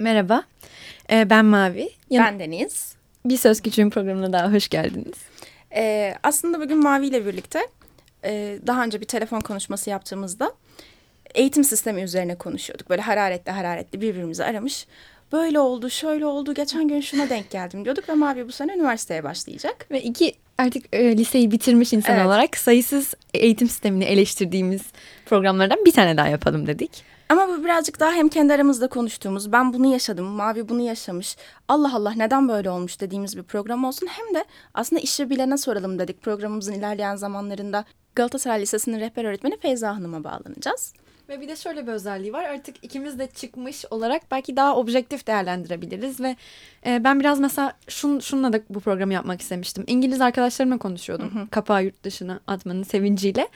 Merhaba, ee, ben Mavi. Yan ben Deniz. Bir Söz Küçüğün programına daha hoş geldiniz. Ee, aslında bugün Mavi ile birlikte e, daha önce bir telefon konuşması yaptığımızda eğitim sistemi üzerine konuşuyorduk. Böyle hararetli hararetli birbirimizi aramış. Böyle oldu, şöyle oldu, geçen gün şuna denk geldim diyorduk ve Mavi bu sene üniversiteye başlayacak. Ve iki artık e, liseyi bitirmiş insan evet. olarak sayısız eğitim sistemini eleştirdiğimiz programlardan bir tane daha yapalım dedik. Ama bu birazcık daha hem kendi aramızda konuştuğumuz, ben bunu yaşadım, Mavi bunu yaşamış, Allah Allah neden böyle olmuş dediğimiz bir program olsun. Hem de aslında işi bilene soralım dedik. Programımızın ilerleyen zamanlarında Galatasaray Lisesi'nin rehber öğretmeni Feyza Hanım'a bağlanacağız. Ve bir de şöyle bir özelliği var. Artık ikimiz de çıkmış olarak belki daha objektif değerlendirebiliriz ve e, ben biraz mesela şun, şununla da bu programı yapmak istemiştim. İngiliz arkadaşlarımla konuşuyordum. Hı hı. Kapağı yurt dışına atmanın sevinciyle.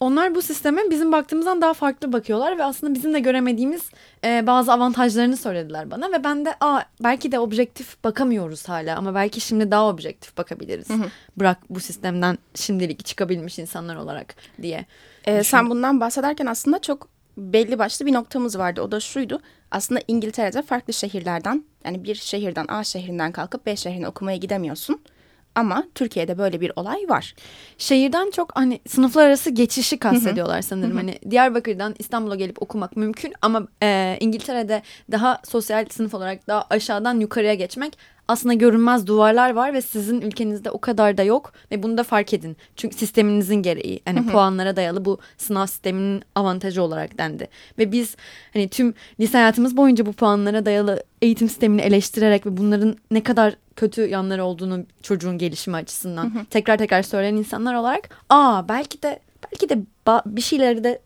Onlar bu sisteme bizim baktığımızdan daha farklı bakıyorlar ve aslında bizim de göremediğimiz e, bazı avantajlarını söylediler bana ve ben de aa belki de objektif bakamıyoruz hala ama belki şimdi daha objektif bakabiliriz. Hı hı. Bırak bu sistemden şimdilik çıkabilmiş insanlar olarak diye. Ee, sen bundan bahsederken aslında çok belli başlı bir noktamız vardı. O da şuydu. Aslında İngiltere'de farklı şehirlerden yani bir şehirden A şehrinden kalkıp B şehrine okumaya gidemiyorsun. Ama Türkiye'de böyle bir olay var. Şehirden çok hani sınıflar arası geçişi kastediyorlar sanırım. Hani Diyarbakır'dan İstanbul'a gelip okumak mümkün ama e, İngiltere'de daha sosyal sınıf olarak daha aşağıdan yukarıya geçmek aslında görünmez duvarlar var ve sizin ülkenizde o kadar da yok ve bunu da fark edin. Çünkü sisteminizin gereği hani puanlara dayalı bu sınav sisteminin avantajı olarak dendi. Ve biz hani tüm lise hayatımız boyunca bu puanlara dayalı eğitim sistemini eleştirerek ve bunların ne kadar kötü yanları olduğunu çocuğun gelişimi açısından tekrar tekrar söyleyen insanlar olarak aa belki de belki de bir şeyleri de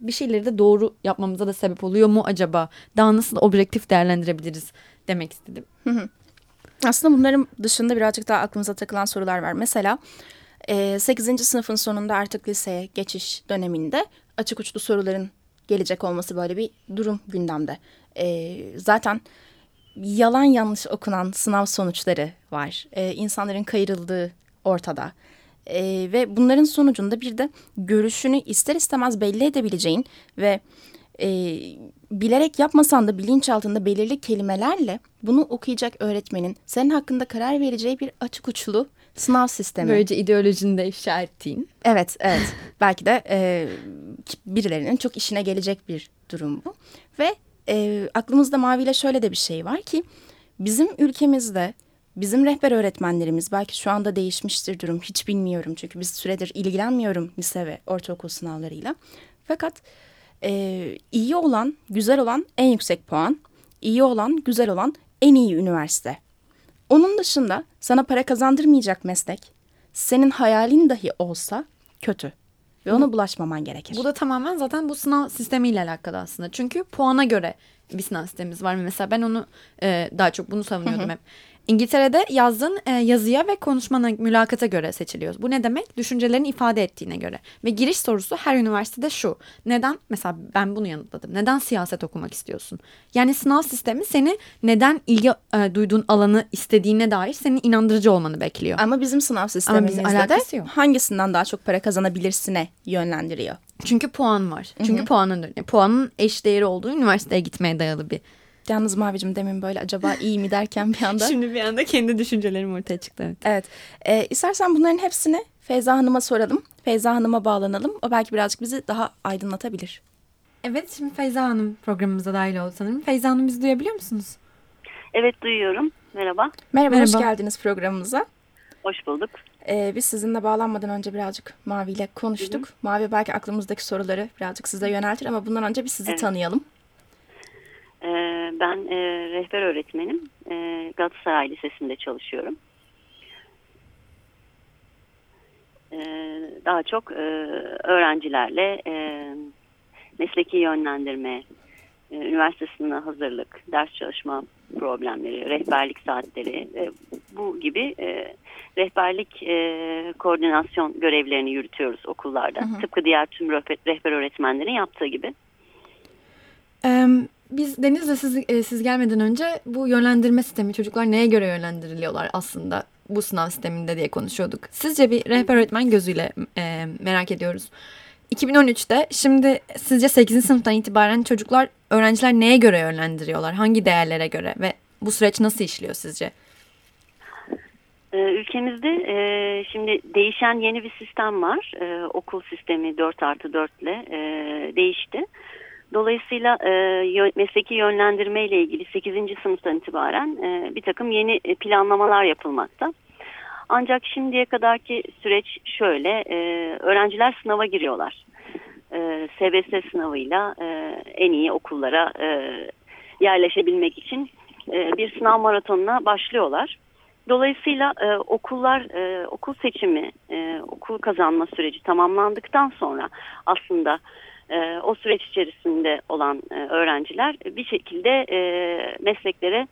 bir şeyleri de doğru yapmamıza da sebep oluyor mu acaba? Daha nasıl objektif değerlendirebiliriz demek istedim. Aslında bunların dışında birazcık daha aklımıza takılan sorular var. Mesela 8. sınıfın sonunda artık liseye geçiş döneminde açık uçlu soruların gelecek olması böyle bir durum gündemde. Zaten yalan yanlış okunan sınav sonuçları var. İnsanların kayırıldığı ortada. ve bunların sonucunda bir de görüşünü ister istemez belli edebileceğin ve e, bilerek yapmasan da bilinç altında belirli kelimelerle bunu okuyacak öğretmenin senin hakkında karar vereceği bir açık uçlu sınav sistemi. Böylece ideolojini de ifşa ettiğin. Evet, evet. Belki de e, birilerinin çok işine gelecek bir durum bu. Ve e, aklımızda Mavi'yle şöyle de bir şey var ki bizim ülkemizde bizim rehber öğretmenlerimiz belki şu anda değişmiştir durum hiç bilmiyorum. Çünkü biz süredir ilgilenmiyorum lise ve ortaokul sınavlarıyla. Fakat e, iyi olan, güzel olan en yüksek puan, iyi olan, güzel olan en iyi üniversite. Onun dışında sana para kazandırmayacak meslek, senin hayalin dahi olsa kötü. Ve ona bulaşmaman gerekir. Bu da tamamen zaten bu sınav sistemiyle alakalı aslında. Çünkü puana göre bir sınav sistemimiz var. Mesela ben onu e, daha çok bunu savunuyordum hep. İngiltere'de yazdığın e, yazıya ve konuşmana, mülakata göre seçiliyoruz. Bu ne demek? Düşüncelerini ifade ettiğine göre. Ve giriş sorusu her üniversitede şu. Neden? Mesela ben bunu yanıtladım. Neden siyaset okumak istiyorsun? Yani sınav sistemi seni neden ilgi e, duyduğun alanı istediğine dair senin inandırıcı olmanı bekliyor. Ama bizim sınav sistemimizde de yok. hangisinden daha çok para kazanabilirsine yönlendiriyor. Çünkü puan var. Çünkü Hı -hı. puanın puanın eş değeri olduğu üniversiteye gitmeye dayalı bir Yalnız Mavi'cim demin böyle acaba iyi mi derken bir anda. Şimdi bir anda kendi düşüncelerim ortaya çıktı. Evet. evet. Ee, istersen bunların hepsini Feyza Hanım'a soralım. Feyza Hanım'a bağlanalım. O belki birazcık bizi daha aydınlatabilir. Evet şimdi Feyza Hanım programımıza dahil oldu sanırım. Feyza Hanım bizi duyabiliyor musunuz? Evet duyuyorum. Merhaba. Merhaba, Merhaba. hoş geldiniz programımıza. Hoş bulduk. Ee, biz sizinle bağlanmadan önce birazcık Mavi ile konuştuk. Hı hı. Mavi belki aklımızdaki soruları birazcık size yöneltir ama bundan önce bir sizi evet. tanıyalım. Ee, ben e, rehber öğretmenim. E, Galatasaray Lisesi'nde çalışıyorum. E, daha çok e, öğrencilerle e, mesleki yönlendirme, e, üniversite sınavına hazırlık, ders çalışma problemleri, rehberlik saatleri e, bu gibi e, rehberlik e, koordinasyon görevlerini yürütüyoruz okullarda. Hı hı. Tıpkı diğer tüm rehber öğretmenlerin yaptığı gibi. Um, biz Deniz'le siz, e, siz gelmeden önce bu yönlendirme sistemi çocuklar neye göre yönlendiriliyorlar aslında bu sınav sisteminde diye konuşuyorduk. Sizce bir rehber öğretmen gözüyle e, merak ediyoruz. 2013'te şimdi sizce 8. sınıftan itibaren çocuklar öğrenciler neye göre yönlendiriyorlar? Hangi değerlere göre ve bu süreç nasıl işliyor sizce? Ee, ülkemizde e, şimdi değişen yeni bir sistem var. E, okul sistemi 4 artı 4 ile e, değişti. Dolayısıyla e, mesleki yönlendirme ile ilgili 8. sınıftan itibaren e, bir takım yeni planlamalar yapılmakta. Ancak şimdiye kadarki süreç şöyle, e, öğrenciler sınava giriyorlar. E, SBS sınavıyla e, en iyi okullara e, yerleşebilmek için e, bir sınav maratonuna başlıyorlar. Dolayısıyla e, okullar, e, okul seçimi, e, okul kazanma süreci tamamlandıktan sonra aslında e, o süreç içerisinde olan e, öğrenciler bir şekilde e, mesleklere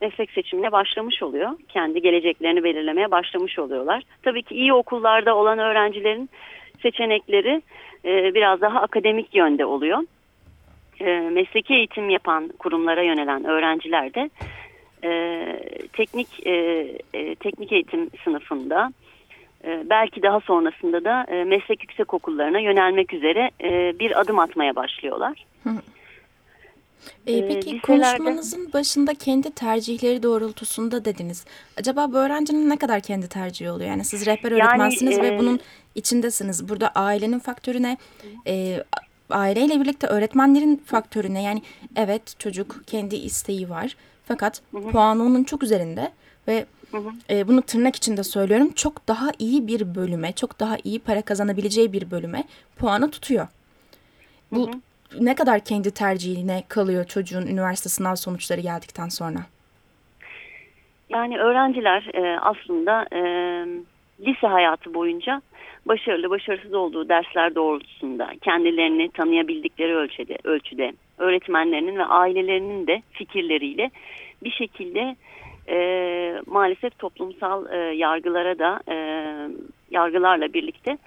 meslek seçimine başlamış oluyor. Kendi geleceklerini belirlemeye başlamış oluyorlar. Tabii ki iyi okullarda olan öğrencilerin seçenekleri e, biraz daha akademik yönde oluyor. E, mesleki eğitim yapan kurumlara yönelen öğrenciler de e, teknik e, e, teknik eğitim sınıfında belki daha sonrasında da e, meslek yüksek okullarına yönelmek üzere e, bir adım atmaya başlıyorlar. Hı. E, peki liselerde... konuşmanızın başında kendi tercihleri doğrultusunda dediniz. Acaba bu öğrencinin ne kadar kendi tercihi oluyor? Yani siz rehber öğretmensiniz yani, e... ve bunun içindesiniz. Burada ailenin faktörü ne? E, aileyle birlikte öğretmenlerin faktörü ne? Yani evet çocuk kendi isteği var. Fakat hı hı. puanı onun çok üzerinde ve hı hı. E, bunu tırnak içinde söylüyorum. Çok daha iyi bir bölüme, çok daha iyi para kazanabileceği bir bölüme puanı tutuyor. Bu hı hı ne kadar kendi tercihine kalıyor çocuğun üniversite sınav sonuçları geldikten sonra? Yani öğrenciler e, aslında e, lise hayatı boyunca başarılı başarısız olduğu dersler doğrultusunda kendilerini tanıyabildikleri ölçüde, ölçüde öğretmenlerinin ve ailelerinin de fikirleriyle bir şekilde e, maalesef toplumsal e, yargılara da e, yargılarla birlikte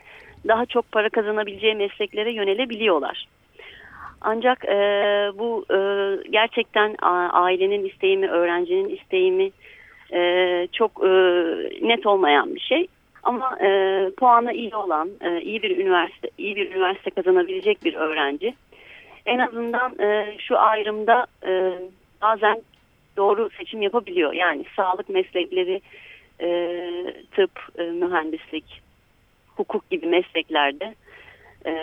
daha çok para kazanabileceği mesleklere yönelebiliyorlar. Ancak e, bu e, gerçekten ailenin isteği mi, öğrencinin isteği mi e, çok e, net olmayan bir şey. Ama e, puanı iyi olan, e, iyi bir üniversite, iyi bir üniversite kazanabilecek bir öğrenci en azından e, şu ayrımda e, bazen doğru seçim yapabiliyor. Yani sağlık meslekleri, e, tıp, e, mühendislik, hukuk gibi mesleklerde e,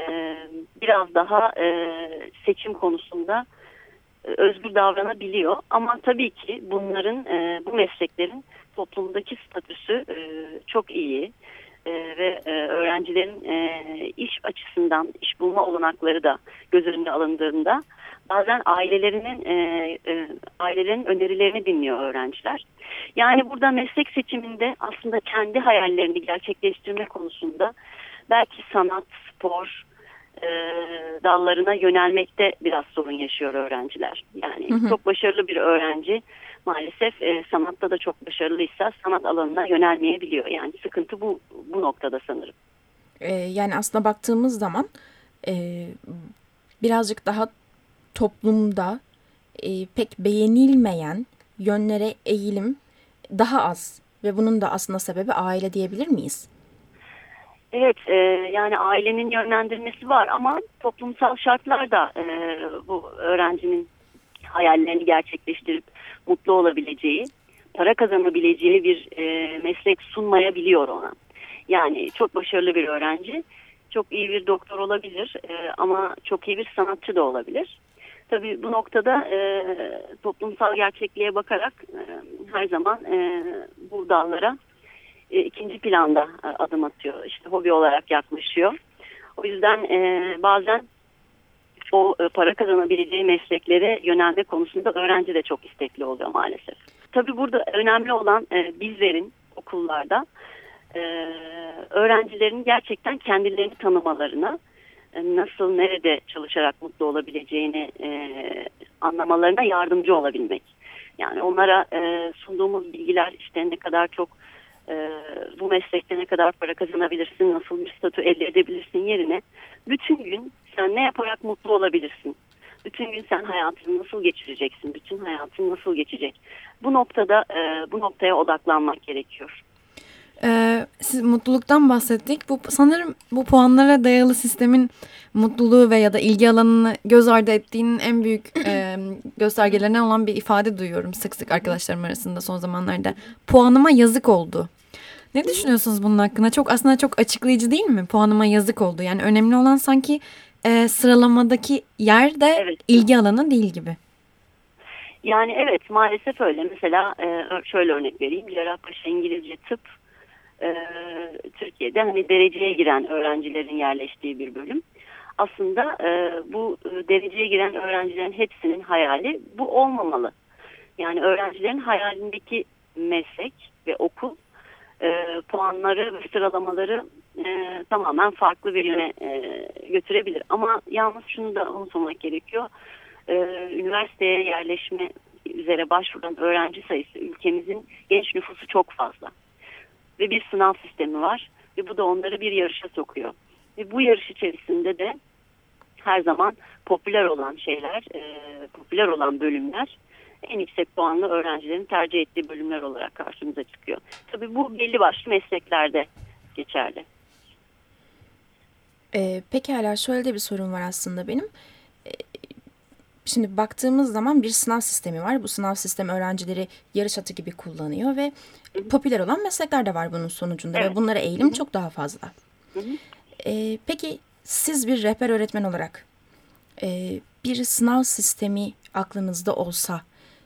biraz daha e, seçim konusunda e, özgür davranabiliyor. Ama tabii ki bunların, e, bu mesleklerin toplumdaki statüsü e, çok iyi e, ve e, öğrencilerin e, iş açısından iş bulma olanakları da göz önünde alındığında bazen ailelerinin e, e, ailelerin önerilerini dinliyor öğrenciler. Yani burada meslek seçiminde aslında kendi hayallerini gerçekleştirme konusunda belki sanat, spor e, dallarına yönelmekte biraz sorun yaşıyor öğrenciler. Yani hı hı. çok başarılı bir öğrenci maalesef e, sanatta da çok başarılıysa sanat alanına yönelmeyebiliyor. Yani sıkıntı bu bu noktada sanırım. E, yani aslında baktığımız zaman e, birazcık daha toplumda e, pek beğenilmeyen yönlere eğilim daha az ve bunun da aslında sebebi aile diyebilir miyiz? Evet, e, yani ailenin yönlendirmesi var ama toplumsal şartlar da e, bu öğrencinin hayallerini gerçekleştirip mutlu olabileceği, para kazanabileceği bir e, meslek sunmayabiliyor ona. Yani çok başarılı bir öğrenci, çok iyi bir doktor olabilir e, ama çok iyi bir sanatçı da olabilir. Tabii bu noktada e, toplumsal gerçekliğe bakarak e, her zaman e, bu dallara e, ikinci planda e, adım atıyor. İşte hobi olarak yaklaşıyor. O yüzden e, bazen o e, para kazanabileceği mesleklere yönelme konusunda öğrenci de çok istekli oluyor maalesef. Tabii burada önemli olan e, bizlerin okullarda e, öğrencilerin gerçekten kendilerini tanımalarına, nasıl nerede çalışarak mutlu olabileceğini e, anlamalarına yardımcı olabilmek. Yani onlara e, sunduğumuz bilgiler işte ne kadar çok e, bu meslekte ne kadar para kazanabilirsin, nasıl bir statü elde edebilirsin yerine bütün gün sen ne yaparak mutlu olabilirsin? Bütün gün sen hayatını nasıl geçireceksin? Bütün hayatın nasıl geçecek? Bu noktada e, bu noktaya odaklanmak gerekiyor. Ee, siz mutluluktan bahsettik. Bu sanırım bu puanlara dayalı sistemin mutluluğu ve ya da ilgi alanını göz ardı ettiğinin en büyük e, göstergelerinden olan bir ifade duyuyorum sık sık arkadaşlarım arasında son zamanlarda. Puanıma yazık oldu. Ne düşünüyorsunuz bunun hakkında? Çok aslında çok açıklayıcı değil mi? Puanıma yazık oldu. Yani önemli olan sanki e, sıralamadaki yer de evet. ilgi alanı değil gibi. Yani evet maalesef öyle. Mesela e, şöyle örnek vereyim. Cerrahpaşa İngilizce Tıp e, Türkiye'de hani dereceye giren öğrencilerin yerleştiği bir bölüm. Aslında e, bu e, dereceye giren öğrencilerin hepsinin hayali bu olmamalı. Yani öğrencilerin hayalindeki meslek ve okul e, puanları ve sıralamaları e, tamamen farklı bir yöne e, götürebilir. Ama yalnız şunu da unutmamak gerekiyor. E, üniversiteye yerleşme üzere başvuran öğrenci sayısı ülkemizin genç nüfusu çok fazla. Ve bir sınav sistemi var ve bu da onları bir yarışa sokuyor. Ve bu yarış içerisinde de her zaman popüler olan şeyler, e, popüler olan bölümler en yüksek puanlı öğrencilerin tercih ettiği bölümler olarak karşımıza çıkıyor. Tabii bu belli başlı mesleklerde geçerli. Ee, pekala şöyle de bir sorun var aslında benim. Şimdi baktığımız zaman bir sınav sistemi var. Bu sınav sistemi öğrencileri yarış atı gibi kullanıyor ve popüler olan meslekler de var bunun sonucunda evet. ve bunlara eğilim çok daha fazla. Ee, peki siz bir rehber öğretmen olarak e, bir sınav sistemi aklınızda olsa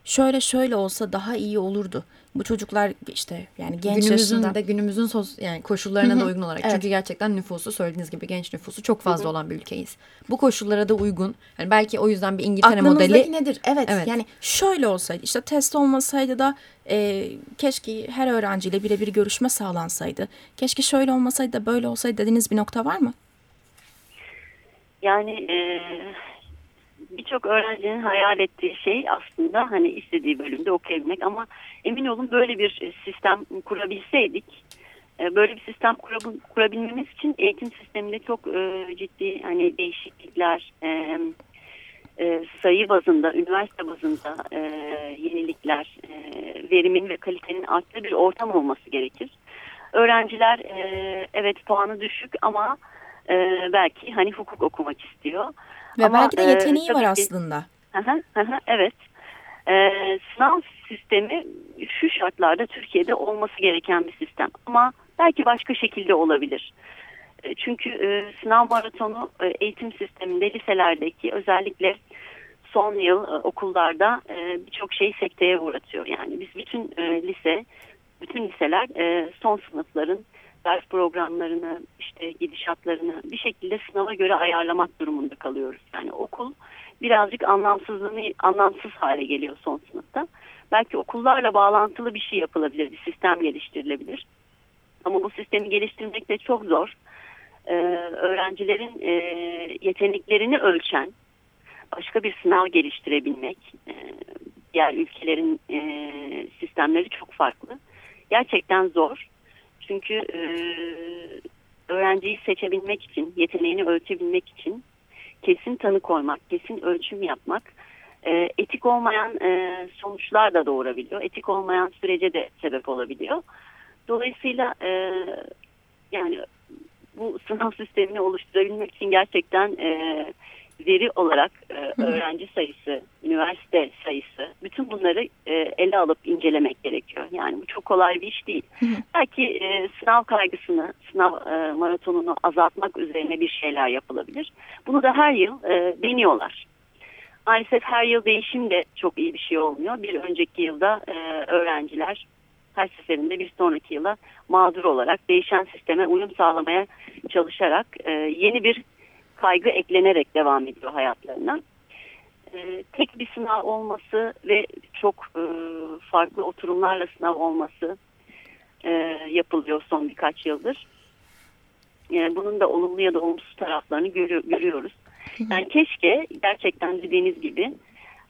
şöyle şöyle olsa daha iyi olurdu. Bu çocuklar işte yani genç günümüzün yaşında. de günümüzün sos, yani koşullarına da uygun olarak. Evet. Çünkü gerçekten nüfusu söylediğiniz gibi genç nüfusu çok fazla olan bir ülkeyiz. Bu koşullara da uygun. Yani belki o yüzden bir İngiltere Aklınızdaki modeli. nedir? Evet, evet. Yani şöyle olsaydı işte test olmasaydı da e, keşke her öğrenciyle birebir görüşme sağlansaydı. Keşke şöyle olmasaydı da böyle olsaydı dediğiniz bir nokta var mı? Yani e, birçok öğrencinin hayal ettiği şey aslında hani istediği bölümde okuyabilmek ama emin olun böyle bir sistem kurabilseydik e, böyle bir sistem kurabilmemiz için eğitim sisteminde çok e, ciddi hani değişiklikler e, sayı bazında, üniversite bazında yenilikler, verimin ve kalitenin arttığı bir ortam olması gerekir. Öğrenciler evet puanı düşük ama belki hani hukuk okumak istiyor. Ve Ama, belki de yeteneği e, var ki, aslında. evet. E, sınav sistemi şu şartlarda Türkiye'de olması gereken bir sistem. Ama belki başka şekilde olabilir. E, çünkü e, sınav maratonu e, eğitim sisteminde liselerdeki özellikle son yıl e, okullarda e, birçok şeyi sekteye uğratıyor. Yani biz bütün e, lise, bütün liseler e, son sınıfların ders programlarını, işte gidişatlarını bir şekilde sınava göre ayarlamak durumunda kalıyoruz. Yani okul birazcık anlamsızlığını anlamsız hale geliyor son sınıfta. Belki okullarla bağlantılı bir şey yapılabilir, bir sistem geliştirilebilir. Ama bu sistemi geliştirmek de çok zor. Ee, öğrencilerin e, yeteneklerini ölçen başka bir sınav geliştirebilmek, e, diğer ülkelerin e, sistemleri çok farklı. Gerçekten zor. Çünkü e, öğrenciyi seçebilmek için, yeteneğini ölçebilmek için kesin tanı koymak, kesin ölçüm yapmak e, etik olmayan e, sonuçlar da doğurabiliyor. Etik olmayan sürece de sebep olabiliyor. Dolayısıyla e, yani bu sınav sistemini oluşturabilmek için gerçekten e, veri olarak e, öğrenci sayısı, üniversite sayısı bütün bunları e, ele alıp incelemek gerekiyor. Yani bu çok kolay bir iş değil. Belki e, sınav kaygısını, sınav e, maratonunu azaltmak üzerine bir şeyler yapılabilir. Bunu da her yıl e, deniyorlar. Maalesef her yıl değişim de çok iyi bir şey olmuyor. Bir önceki yılda e, öğrenciler her seferinde bir sonraki yıla mağdur olarak değişen sisteme uyum sağlamaya çalışarak e, yeni bir kaygı eklenerek devam ediyor hayatlarına. E, tek bir sınav olması ve çok e, farklı oturumlarla sınav olması e, yapılıyor son birkaç yıldır. E, bunun da olumlu ya da olumsuz taraflarını görü görüyoruz. Yani keşke gerçekten dediğiniz gibi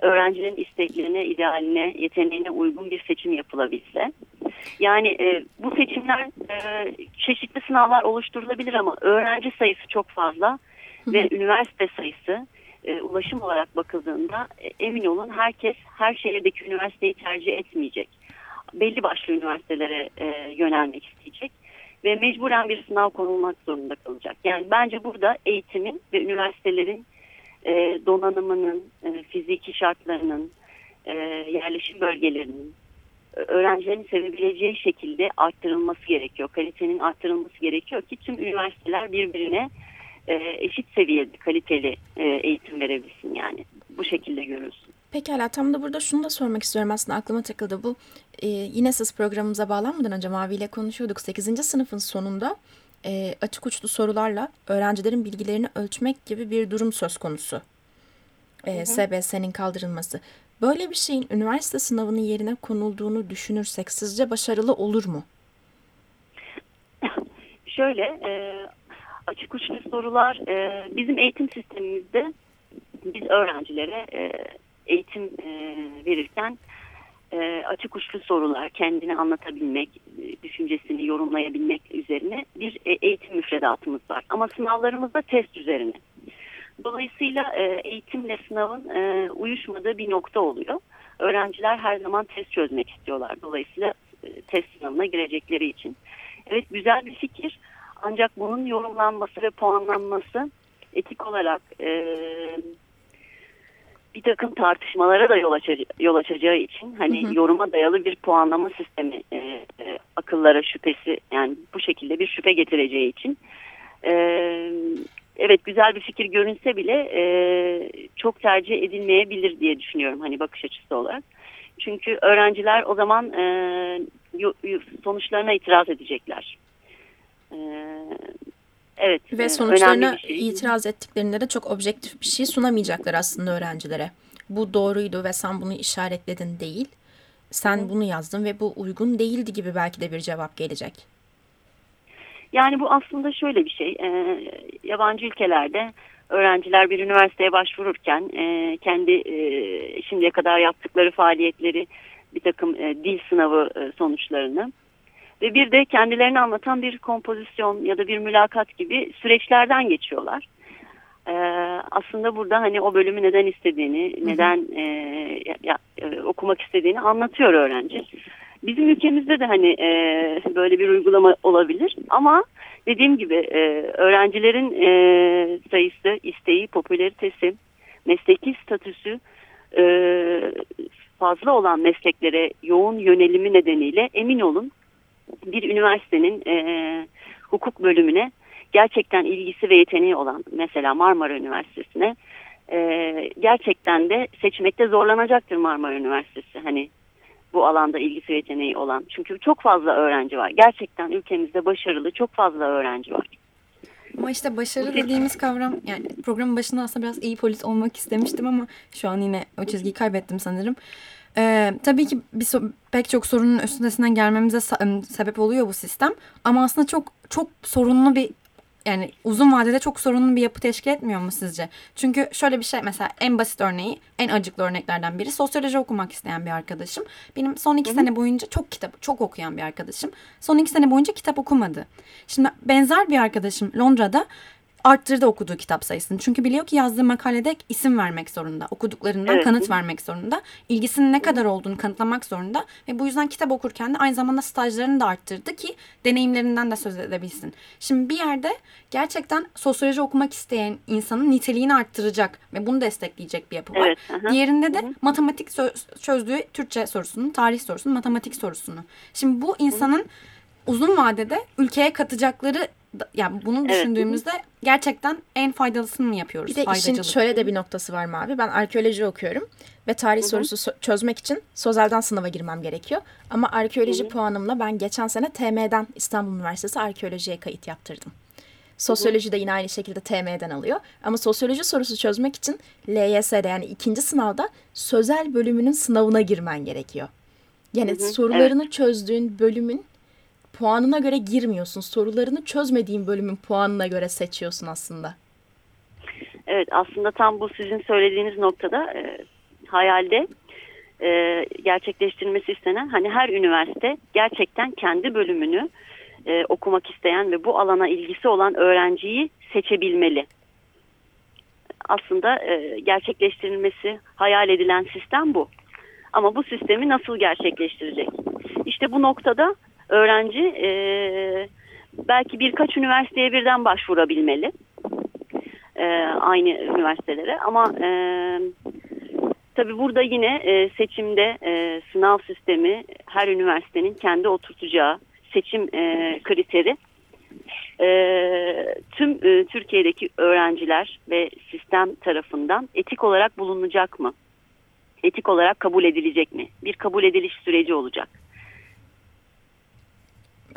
öğrencinin isteklerine, idealine, yeteneğine uygun bir seçim yapılabilse. Yani e, bu seçimler e, çeşitli sınavlar oluşturulabilir ama öğrenci sayısı çok fazla ve üniversite sayısı e, ulaşım olarak bakıldığında e, emin olun herkes her şehirdeki üniversiteyi tercih etmeyecek. Belli başlı üniversitelere e, yönelmek isteyecek. ve mecburen bir sınav konulmak zorunda kalacak. Yani bence burada eğitimin ve üniversitelerin e, donanımının, e, fiziki şartlarının, e, yerleşim bölgelerinin, öğrencilerin sevebileceği şekilde arttırılması gerekiyor. Kalitenin arttırılması gerekiyor ki tüm üniversiteler birbirine e, eşit seviyede kaliteli e, eğitim verebilsin yani. Bu şekilde görülsün. Pekala tam da burada şunu da sormak istiyorum aslında aklıma takıldı bu. E, yine siz programımıza bağlanmadan önce Mavi ile konuşuyorduk. 8. sınıfın sonunda e, açık uçlu sorularla öğrencilerin bilgilerini ölçmek gibi bir durum söz konusu. E, SBS'nin kaldırılması. Böyle bir şeyin üniversite sınavının yerine konulduğunu düşünürsek sizce başarılı olur mu? Şöyle e, açık uçlu sorular e, bizim eğitim sistemimizde biz öğrencilere e, eğitim e, verirken e, açık uçlu sorular, kendini anlatabilmek, e, düşüncesini yorumlayabilmek üzerine bir e, eğitim müfredatımız var. Ama sınavlarımız da test üzerine. Dolayısıyla e, eğitimle sınavın e, uyuşmadığı bir nokta oluyor. Öğrenciler her zaman test çözmek istiyorlar. Dolayısıyla e, test sınavına girecekleri için. Evet güzel bir fikir. Ancak bunun yorumlanması ve puanlanması etik olarak e, bir takım tartışmalara da yol, açacağı, yol açacağı için hani hı hı. yoruma dayalı bir puanlama sistemi e, e, akıllara şüphesi yani bu şekilde bir şüphe getireceği için e, evet güzel bir fikir görünse bile e, çok tercih edilmeyebilir diye düşünüyorum hani bakış açısı olarak. Çünkü öğrenciler o zaman e, sonuçlarına itiraz edecekler. E, evet. Ve e, sonuçlarına şey. itiraz ettiklerinde de çok objektif bir şey sunamayacaklar aslında öğrencilere. Bu doğruydu ve sen bunu işaretledin değil. Sen Hı. bunu yazdın ve bu uygun değildi gibi belki de bir cevap gelecek. Yani bu aslında şöyle bir şey. E, yabancı ülkelerde öğrenciler bir üniversiteye başvururken e, kendi e, şimdiye kadar yaptıkları faaliyetleri bir takım e, dil sınavı e, sonuçlarını ve bir de kendilerini anlatan bir kompozisyon ya da bir mülakat gibi süreçlerden geçiyorlar. Ee, aslında burada hani o bölümü neden istediğini, hı hı. neden e, ya, e, okumak istediğini anlatıyor öğrenci. Bizim ülkemizde de hani e, böyle bir uygulama olabilir ama dediğim gibi e, öğrencilerin e, sayısı, isteği, popülaritesi, mesleki statüsü e, fazla olan mesleklere yoğun yönelimi nedeniyle emin olun bir üniversitenin e, hukuk bölümüne gerçekten ilgisi ve yeteneği olan mesela Marmara Üniversitesi'ne e, gerçekten de seçmekte zorlanacaktır Marmara Üniversitesi. Hani bu alanda ilgisi ve yeteneği olan. Çünkü çok fazla öğrenci var. Gerçekten ülkemizde başarılı çok fazla öğrenci var. Ama işte başarı dediğimiz kavram yani programın başında aslında biraz iyi polis olmak istemiştim ama şu an yine o çizgiyi kaybettim sanırım. Ee, tabii ki bir so pek çok sorunun üstesinden gelmemize sebep oluyor bu sistem. Ama aslında çok çok sorunlu bir yani uzun vadede çok sorunlu bir yapı teşkil etmiyor mu sizce? Çünkü şöyle bir şey mesela en basit örneği, en acıklı örneklerden biri sosyoloji okumak isteyen bir arkadaşım. Benim son iki Hı-hı. sene boyunca çok kitap, çok okuyan bir arkadaşım. Son iki sene boyunca kitap okumadı. Şimdi benzer bir arkadaşım Londra'da arttırdı okuduğu kitap sayısını. Çünkü biliyor ki yazdığı makalede isim vermek zorunda. Okuduklarından evet. kanıt vermek zorunda. İlgisinin ne kadar olduğunu kanıtlamak zorunda. Ve bu yüzden kitap okurken de aynı zamanda stajlarını da arttırdı ki deneyimlerinden de söz edebilsin. Şimdi bir yerde gerçekten sosyoloji okumak isteyen insanın niteliğini arttıracak ve bunu destekleyecek bir yapı var. Evet, aha. Diğerinde de matematik çözdüğü Türkçe sorusunu, tarih sorusunu, matematik sorusunu. Şimdi bu insanın uzun vadede ülkeye katacakları yani bunu evet. düşündüğümüzde gerçekten en faydalısını mı yapıyoruz? Bir de işin şöyle de bir noktası var Mavi. Ben arkeoloji okuyorum ve tarih Hı-hı. sorusu çözmek için Sözel'den sınava girmem gerekiyor. Ama arkeoloji Hı-hı. puanımla ben geçen sene TM'den İstanbul Üniversitesi arkeolojiye kayıt yaptırdım. Sosyoloji de yine aynı şekilde TM'den alıyor. Ama sosyoloji sorusu çözmek için LYS'de yani ikinci sınavda sözel bölümünün sınavına girmen gerekiyor. Yani hı hı, sorularını evet. çözdüğün bölümün puanına göre girmiyorsun. Sorularını çözmediğin bölümün puanına göre seçiyorsun aslında. Evet aslında tam bu sizin söylediğiniz noktada e, hayalde e, gerçekleştirilmesi istenen hani her üniversite gerçekten kendi bölümünü e, okumak isteyen ve bu alana ilgisi olan öğrenciyi seçebilmeli. Aslında e, gerçekleştirilmesi hayal edilen sistem bu. Ama bu sistemi nasıl gerçekleştirecek? İşte bu noktada öğrenci e, belki birkaç üniversiteye birden başvurabilmeli. E, aynı üniversitelere ama e, tabii burada yine e, seçimde e, sınav sistemi her üniversitenin kendi oturtacağı seçim e, kriteri e, tüm e, Türkiye'deki öğrenciler ve sistem tarafından etik olarak bulunacak mı? Etik olarak kabul edilecek mi? Bir kabul ediliş süreci olacak.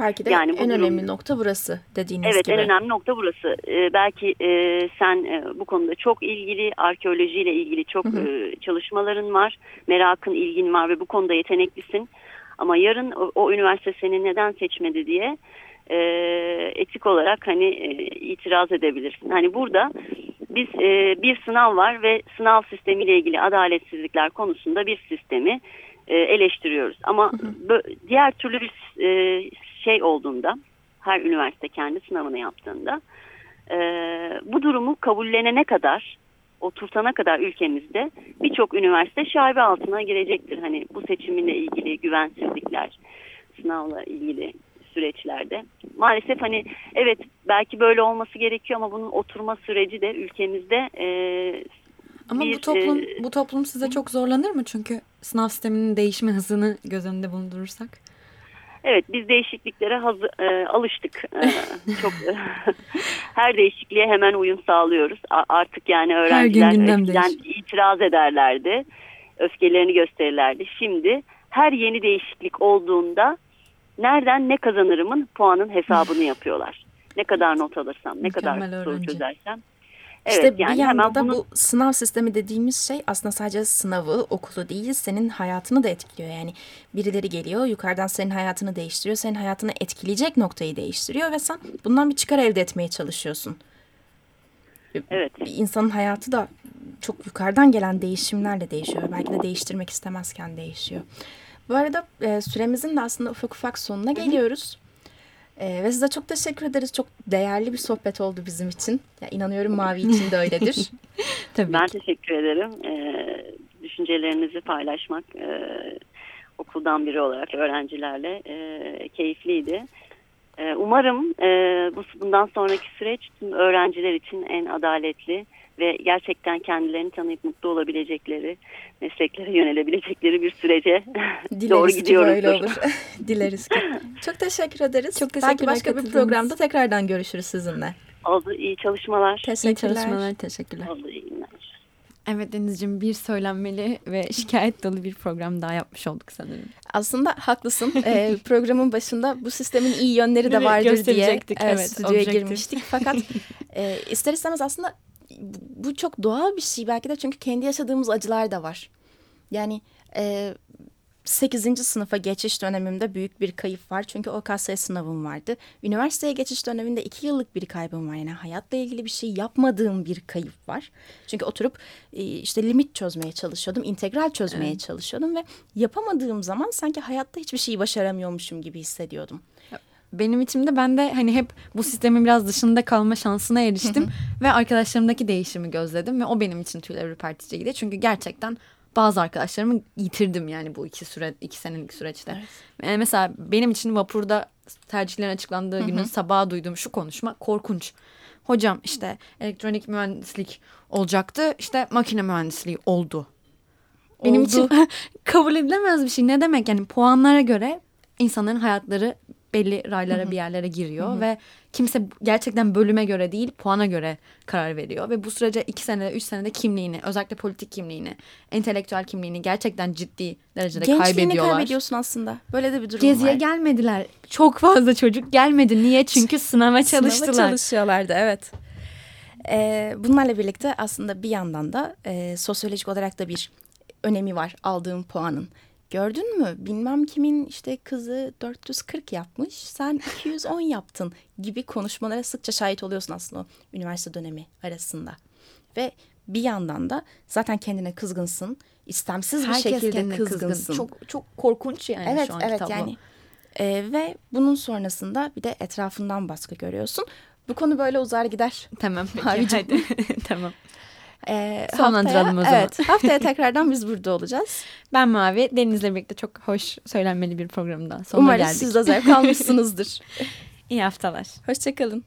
Belki de yani en durum, önemli nokta burası dediğiniz evet, gibi. Evet en önemli nokta burası. Ee, belki e, sen e, bu konuda çok ilgili, arkeolojiyle ilgili çok hı hı. E, çalışmaların var, merakın, ilgin var ve bu konuda yeteneklisin. Ama yarın o, o üniversite seni neden seçmedi diye e, etik olarak hani e, itiraz edebilirsin. Hani burada biz e, bir sınav var ve sınav sistemiyle ilgili adaletsizlikler konusunda bir sistemi e, eleştiriyoruz. Ama hı diğer türlü bir e, şey olduğunda her üniversite kendi sınavını yaptığında e, bu durumu kabullenene kadar oturtana kadar ülkemizde birçok üniversite şaibe altına girecektir. Hani bu seçiminle ilgili güvensizlikler, sınavla ilgili süreçlerde. Maalesef hani evet belki böyle olması gerekiyor ama bunun oturma süreci de ülkemizde e, ama bir, bu toplum e, bu toplum size çok zorlanır mı? Çünkü sınav sisteminin değişme hızını göz önünde bulundurursak. Evet biz değişikliklere hazır, e, alıştık. E, çok e, her değişikliğe hemen uyum sağlıyoruz. A, artık yani öğrenciler eskiden itiraz ederlerdi. Öfkelerini gösterirlerdi. Şimdi her yeni değişiklik olduğunda nereden ne kazanırımın puanın hesabını yapıyorlar. Ne kadar not alırsam, ne Mükemmel kadar soru çözersem. Evet, işte yani bir yanda da bunu... bu sınav sistemi dediğimiz şey aslında sadece sınavı, okulu değil senin hayatını da etkiliyor. Yani birileri geliyor yukarıdan senin hayatını değiştiriyor, senin hayatını etkileyecek noktayı değiştiriyor ve sen bundan bir çıkar elde etmeye çalışıyorsun. Evet. Bir insanın hayatı da çok yukarıdan gelen değişimlerle değişiyor. Belki de değiştirmek istemezken değişiyor. Bu arada e, süremizin de aslında ufak ufak sonuna geliyoruz. E, ve size çok teşekkür ederiz. Çok değerli bir sohbet oldu bizim için. Ya, inanıyorum Mavi için de öyledir. Tabii ben ki. teşekkür ederim. E, düşüncelerinizi paylaşmak e, okuldan biri olarak öğrencilerle e, keyifliydi. E, umarım e, bu bundan sonraki süreç tüm öğrenciler için en adaletli ve gerçekten kendilerini tanıyıp mutlu olabilecekleri, mesleklere yönelebilecekleri bir sürece Dileriz doğru gidiyoruz. Dileriz ki böyle olur. Dileriz ki. Çok teşekkür ederiz. Çok teşekkür Belki başka bir programda tekrardan görüşürüz sizinle. Oldu. İyi çalışmalar. Teşekkürler. İyi çalışmalar. Teşekkürler. Oldu. İyi günler. Evet Deniz'ciğim bir söylenmeli ve şikayet dolu bir program daha yapmış olduk sanırım. Aslında haklısın. ee, programın başında bu sistemin iyi yönleri de vardır diye evet, evet, stüdyoya objektif. girmiştik. Fakat e, ister istemez aslında bu çok doğal bir şey belki de çünkü kendi yaşadığımız acılar da var. Yani e, 8. sınıfa geçiş dönemimde büyük bir kayıp var. Çünkü OKS sınavım vardı. Üniversiteye geçiş döneminde 2 yıllık bir kaybım var. Yani hayatla ilgili bir şey yapmadığım bir kayıp var. Çünkü oturup e, işte limit çözmeye çalışıyordum. integral çözmeye evet. çalışıyordum ve yapamadığım zaman sanki hayatta hiçbir şeyi başaramıyormuşum gibi hissediyordum benim içimde ben de hani hep bu sistemin biraz dışında kalma şansına eriştim. ve arkadaşlarımdaki değişimi gözledim ve o benim için tüyler ürperticiydi. Çünkü gerçekten bazı arkadaşlarımı yitirdim yani bu iki süre iki senelik süreçte. Evet. Yani mesela benim için vapurda tercihlerin açıklandığı günün sabahı duyduğum şu konuşma korkunç. Hocam işte elektronik mühendislik olacaktı işte makine mühendisliği oldu. Benim oldu. için kabul edilemez bir şey. Ne demek yani puanlara göre insanların hayatları belli raylara bir yerlere giriyor ve kimse gerçekten bölüme göre değil puana göre karar veriyor ve bu sürece iki senede üç senede kimliğini özellikle politik kimliğini entelektüel kimliğini gerçekten ciddi derecede Gençliğini kaybediyorlar. Kaybediyorsun aslında böyle de bir durum Geziye var. gelmediler çok fazla çocuk gelmedi niye çünkü sınava çalıştılar. Sınava çalışıyorlardı evet. Ee, bunlarla birlikte aslında bir yandan da e, sosyolojik olarak da bir önemi var aldığım puanın. Gördün mü bilmem kimin işte kızı 440 yapmış sen 210 yaptın gibi konuşmalara sıkça şahit oluyorsun aslında o üniversite dönemi arasında. Ve bir yandan da zaten kendine kızgınsın. istemsiz bir Herkes şekilde kızgınsın. Kızgın. Çok çok korkunç yani evet, şu an evet, tablo. Yani, e, ve bunun sonrasında bir de etrafından baskı görüyorsun. Bu konu böyle uzar gider. Tamam peki hadi. tamam. Ee, Sonlandıralım haftaya, o zaman. Evet, haftaya tekrardan biz burada olacağız. Ben Mavi, Deniz'le birlikte çok hoş söylenmeli bir programdan sonra geldik. siz de zevk almışsınızdır. İyi haftalar. Hoşçakalın.